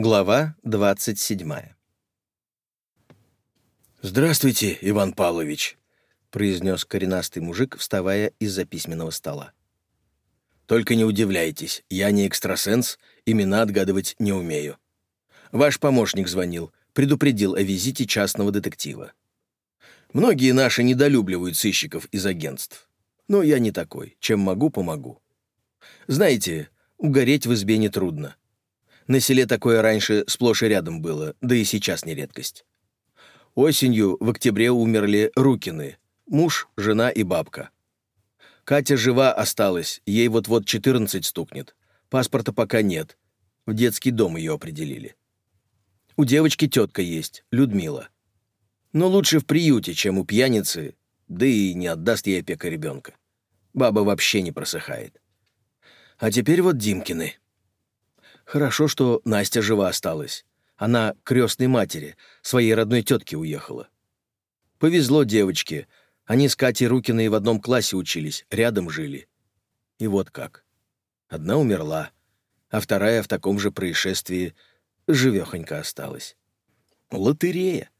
Глава 27 «Здравствуйте, Иван Павлович», — произнес коренастый мужик, вставая из-за письменного стола. «Только не удивляйтесь, я не экстрасенс, имена отгадывать не умею. Ваш помощник звонил, предупредил о визите частного детектива. Многие наши недолюбливают сыщиков из агентств. Но я не такой. Чем могу, помогу. Знаете, угореть в избе нетрудно. На селе такое раньше сплошь и рядом было, да и сейчас не редкость. Осенью в октябре умерли Рукины, муж, жена и бабка. Катя жива осталась, ей вот-вот 14 стукнет. Паспорта пока нет. В детский дом ее определили. У девочки тетка есть, Людмила. Но лучше в приюте, чем у пьяницы, да и не отдаст ей опека ребенка. Баба вообще не просыхает. А теперь вот Димкины. Хорошо, что Настя жива осталась. Она крестной матери, своей родной тетке уехала. Повезло девочке. Они с Катей Рукиной в одном классе учились, рядом жили. И вот как. Одна умерла, а вторая в таком же происшествии живехонько осталась. Лотерея.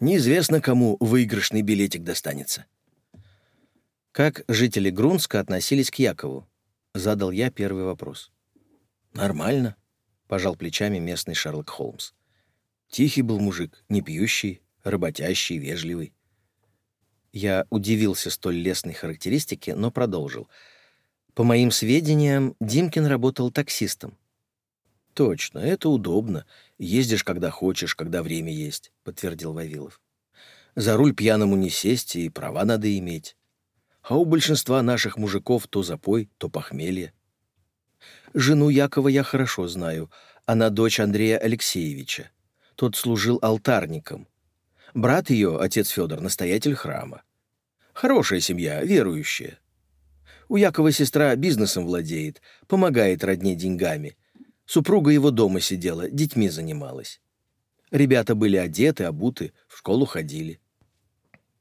Неизвестно, кому выигрышный билетик достанется. Как жители Грунска относились к Якову? Задал я первый вопрос. Нормально пожал плечами местный Шерлок Холмс. Тихий был мужик, не пьющий, работящий, вежливый. Я удивился столь лестной характеристике, но продолжил. По моим сведениям, Димкин работал таксистом. «Точно, это удобно. Ездишь, когда хочешь, когда время есть», — подтвердил Вавилов. «За руль пьяному не сесть, и права надо иметь. А у большинства наших мужиков то запой, то похмелье. Жену Якова я хорошо знаю. Она дочь Андрея Алексеевича. Тот служил алтарником. Брат ее, отец Федор, настоятель храма. Хорошая семья, верующая. У Якова сестра бизнесом владеет, помогает родне деньгами. Супруга его дома сидела, детьми занималась. Ребята были одеты, обуты, в школу ходили.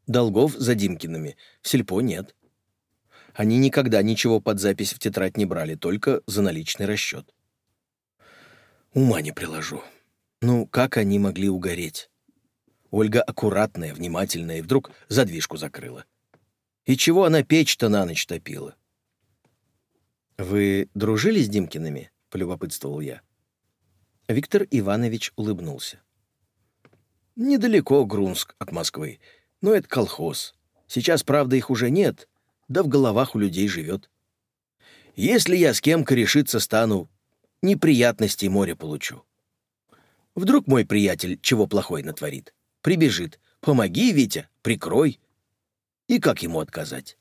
Долгов за Димкиными в сельпо нет. Они никогда ничего под запись в тетрадь не брали, только за наличный расчет. Ума не приложу. Ну, как они могли угореть? Ольга аккуратная, внимательная, и вдруг задвижку закрыла. И чего она печь-то на ночь топила? «Вы дружили с Димкиными?» — полюбопытствовал я. Виктор Иванович улыбнулся. «Недалеко Грунск от Москвы, но это колхоз. Сейчас, правда, их уже нет, да в головах у людей живет. Если я с кем корешиться стану, неприятностей море получу. Вдруг мой приятель чего плохой натворит, прибежит, помоги, Витя, прикрой. И как ему отказать?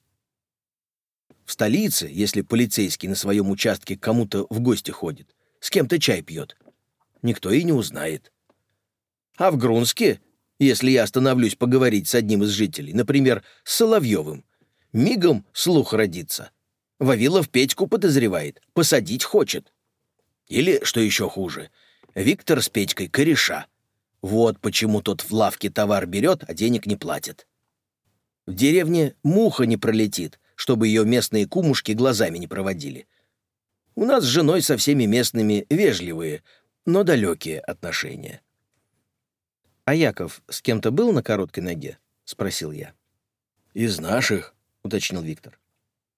В столице, если полицейский на своем участке кому-то в гости ходит, с кем-то чай пьет, никто и не узнает. А в Грунске, если я остановлюсь поговорить с одним из жителей, например, с Соловьевым, Мигом слух родится. Вавилов Петьку подозревает, посадить хочет. Или, что еще хуже, Виктор с Петькой кореша. Вот почему тот в лавке товар берет, а денег не платит. В деревне муха не пролетит, чтобы ее местные кумушки глазами не проводили. У нас с женой со всеми местными вежливые, но далекие отношения. «А Яков с кем-то был на короткой ноге?» — спросил я. «Из наших», — уточнил Виктор.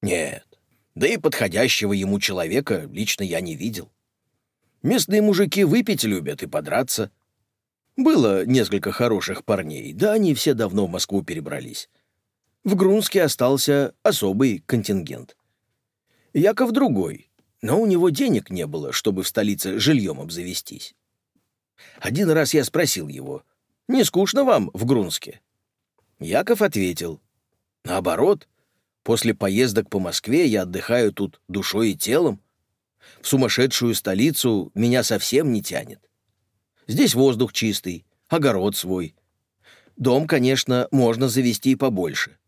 «Нет, да и подходящего ему человека лично я не видел. Местные мужики выпить любят и подраться. Было несколько хороших парней, да они все давно в Москву перебрались. В Грунске остался особый контингент. Яков другой, но у него денег не было, чтобы в столице жильем обзавестись. Один раз я спросил его, «Не скучно вам в Грунске?» Яков ответил, «Наоборот, После поездок по Москве я отдыхаю тут душой и телом. В сумасшедшую столицу меня совсем не тянет. Здесь воздух чистый, огород свой. Дом, конечно, можно завести и побольше.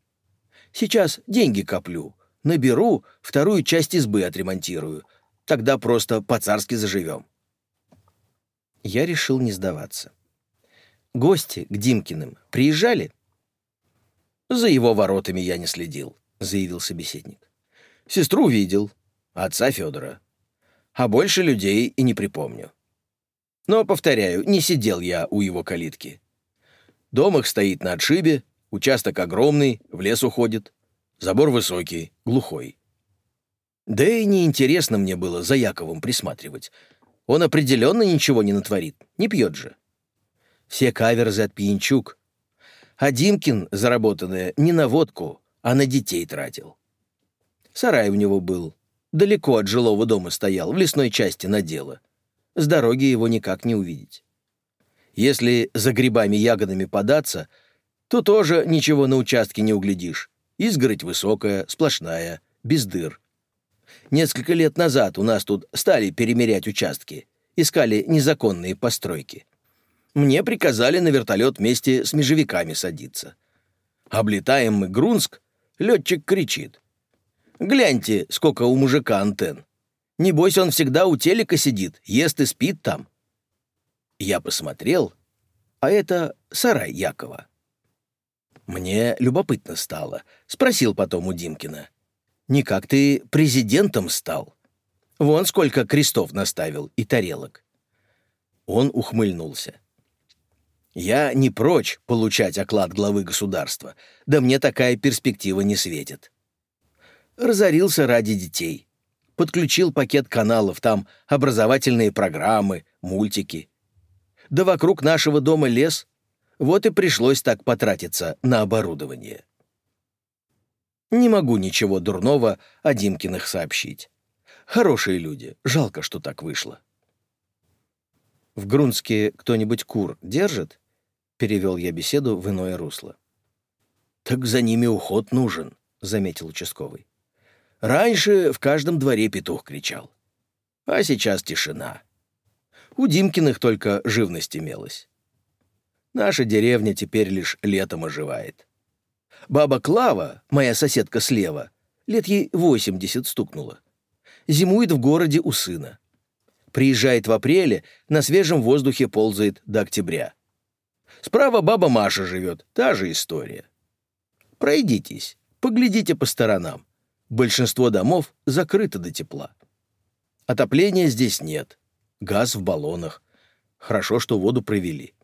Сейчас деньги коплю, наберу, вторую часть избы отремонтирую. Тогда просто по-царски заживем. Я решил не сдаваться. Гости к Димкиным приезжали? За его воротами я не следил. — заявил собеседник. «Сестру видел, отца Федора. А больше людей и не припомню». Но, повторяю, не сидел я у его калитки. Дом их стоит на отшибе, участок огромный, в лес уходит. Забор высокий, глухой. Да и неинтересно мне было за Яковом присматривать. Он определенно ничего не натворит, не пьет же. Все каверзы от пьянчук. А Димкин, заработанное, не на водку, а на детей тратил. Сарай у него был. Далеко от жилого дома стоял, в лесной части на дело. С дороги его никак не увидеть. Если за грибами-ягодами податься, то тоже ничего на участке не углядишь. Изгородь высокая, сплошная, без дыр. Несколько лет назад у нас тут стали перемерять участки, искали незаконные постройки. Мне приказали на вертолет вместе с межевиками садиться. Облетаем мы Грунск, летчик кричит. «Гляньте, сколько у мужика антенн. Небось, он всегда у телека сидит, ест и спит там». Я посмотрел, а это сарай Якова. Мне любопытно стало. Спросил потом у Димкина. «Не как ты президентом стал? Вон сколько крестов наставил и тарелок». Он ухмыльнулся. «Я не прочь получать оклад главы государства, да мне такая перспектива не светит». Разорился ради детей. Подключил пакет каналов, там образовательные программы, мультики. Да вокруг нашего дома лес, вот и пришлось так потратиться на оборудование. Не могу ничего дурного о Димкиных сообщить. Хорошие люди, жалко, что так вышло. «В Грунске кто-нибудь кур держит?» — перевел я беседу в иное русло. «Так за ними уход нужен», — заметил участковый. «Раньше в каждом дворе петух кричал. А сейчас тишина. У Димкиных только живность имелась. Наша деревня теперь лишь летом оживает. Баба Клава, моя соседка слева, лет ей 80 стукнула. Зимует в городе у сына. Приезжает в апреле, на свежем воздухе ползает до октября. Справа баба Маша живет, та же история. Пройдитесь, поглядите по сторонам. Большинство домов закрыто до тепла. Отопления здесь нет. Газ в баллонах. Хорошо, что воду провели.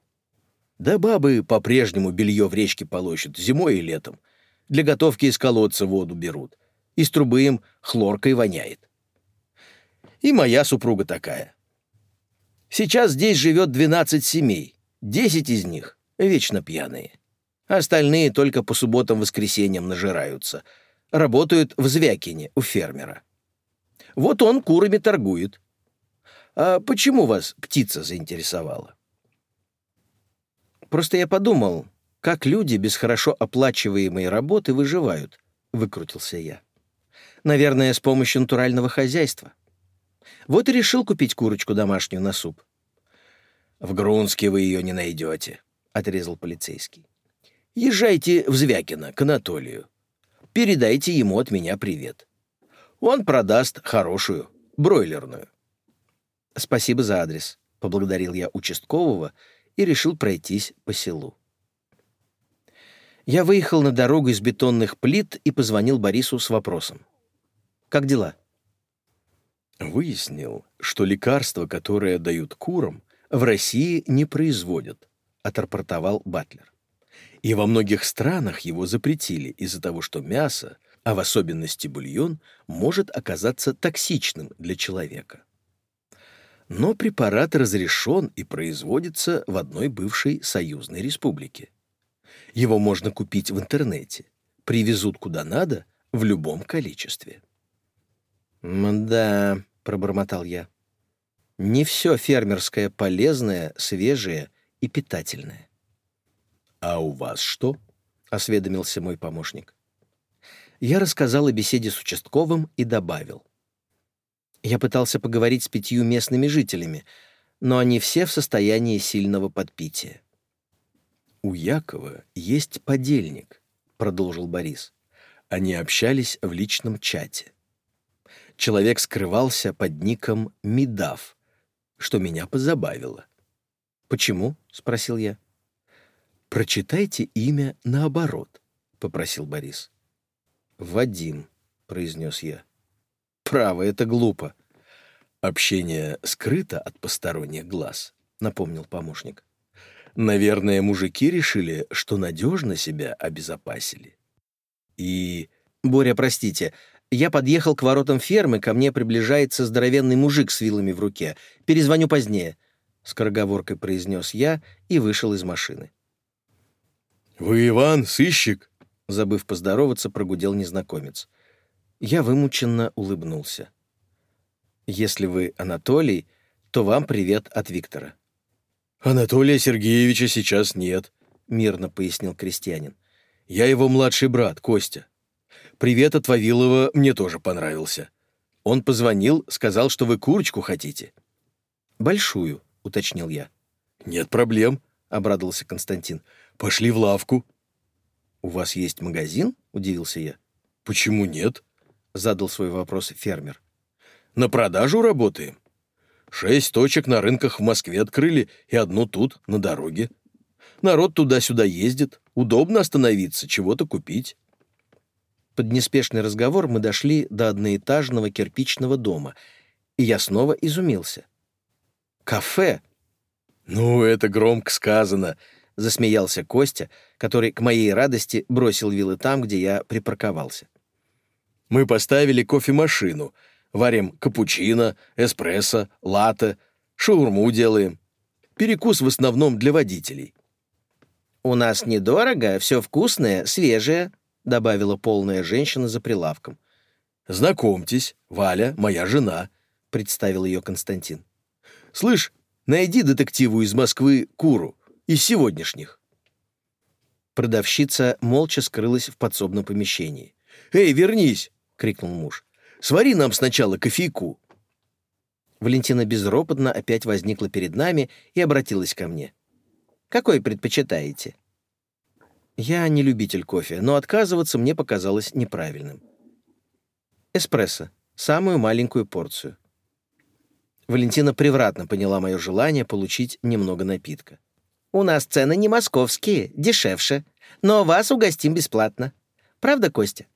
Да бабы по-прежнему белье в речке полощут зимой и летом. Для готовки из колодца воду берут. Из трубы им хлоркой воняет. И моя супруга такая. Сейчас здесь живет 12 семей. 10 из них вечно пьяные. Остальные только по субботам-воскресеньям нажираются. Работают в Звякине у фермера. Вот он курами торгует. А почему вас птица заинтересовала? Просто я подумал, как люди без хорошо оплачиваемой работы выживают, выкрутился я. Наверное, с помощью натурального хозяйства. Вот и решил купить курочку домашнюю на суп. В Грунске вы ее не найдете, отрезал полицейский. Езжайте в Звякино к Анатолию. Передайте ему от меня привет. Он продаст хорошую, бройлерную. Спасибо за адрес, поблагодарил я участкового и решил пройтись по селу. Я выехал на дорогу из бетонных плит и позвонил Борису с вопросом. «Как дела?» Выяснил, что лекарства, которые дают курам, в России не производят, отрапортовал Батлер. И во многих странах его запретили из-за того, что мясо, а в особенности бульон, может оказаться токсичным для человека но препарат разрешен и производится в одной бывшей союзной республике. Его можно купить в интернете. Привезут куда надо в любом количестве. «Да», — пробормотал я, — «не все фермерское полезное, свежее и питательное». «А у вас что?» — осведомился мой помощник. Я рассказал о беседе с участковым и добавил. Я пытался поговорить с пятью местными жителями, но они все в состоянии сильного подпития. «У Якова есть подельник», — продолжил Борис. Они общались в личном чате. Человек скрывался под ником Мидав, что меня позабавило. «Почему?» — спросил я. «Прочитайте имя наоборот», — попросил Борис. «Вадим», — произнес я. Право, это глупо. Общение скрыто от посторонних глаз, — напомнил помощник. Наверное, мужики решили, что надежно себя обезопасили. И... Боря, простите, я подъехал к воротам фермы, ко мне приближается здоровенный мужик с вилами в руке. Перезвоню позднее», — скороговоркой произнес я и вышел из машины. «Вы Иван, сыщик?» Забыв поздороваться, прогудел незнакомец. Я вымученно улыбнулся. «Если вы Анатолий, то вам привет от Виктора». «Анатолия Сергеевича сейчас нет», — мирно пояснил крестьянин. «Я его младший брат, Костя. Привет от Вавилова мне тоже понравился. Он позвонил, сказал, что вы курочку хотите». «Большую», — уточнил я. «Нет проблем», — обрадовался Константин. «Пошли в лавку». «У вас есть магазин?» — удивился я. «Почему нет?» — задал свой вопрос фермер. «На продажу работаем. Шесть точек на рынках в Москве открыли и одну тут, на дороге. Народ туда-сюда ездит, удобно остановиться, чего-то купить. Под неспешный разговор мы дошли до одноэтажного кирпичного дома, и я снова изумился. «Кафе!» «Ну, это громко сказано», — засмеялся Костя, который, к моей радости, бросил вилы там, где я припарковался. «Мы поставили кофемашину — Варим капучино, эспрессо, латте, шаурму делаем. Перекус в основном для водителей. «У нас недорого, все вкусное, свежее», — добавила полная женщина за прилавком. «Знакомьтесь, Валя, моя жена», — представил ее Константин. «Слышь, найди детективу из Москвы Куру, из сегодняшних». Продавщица молча скрылась в подсобном помещении. «Эй, вернись!» — крикнул муж. Свари нам сначала кофейку». Валентина безропотно опять возникла перед нами и обратилась ко мне. «Какой предпочитаете?» Я не любитель кофе, но отказываться мне показалось неправильным. «Эспрессо. Самую маленькую порцию». Валентина превратно поняла мое желание получить немного напитка. «У нас цены не московские, дешевше, но вас угостим бесплатно. Правда, Костя?»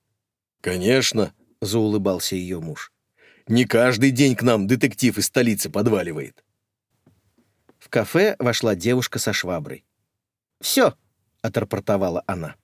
«Конечно», заулыбался ее муж. «Не каждый день к нам детектив из столицы подваливает». В кафе вошла девушка со шваброй. «Все», — отрапортовала она.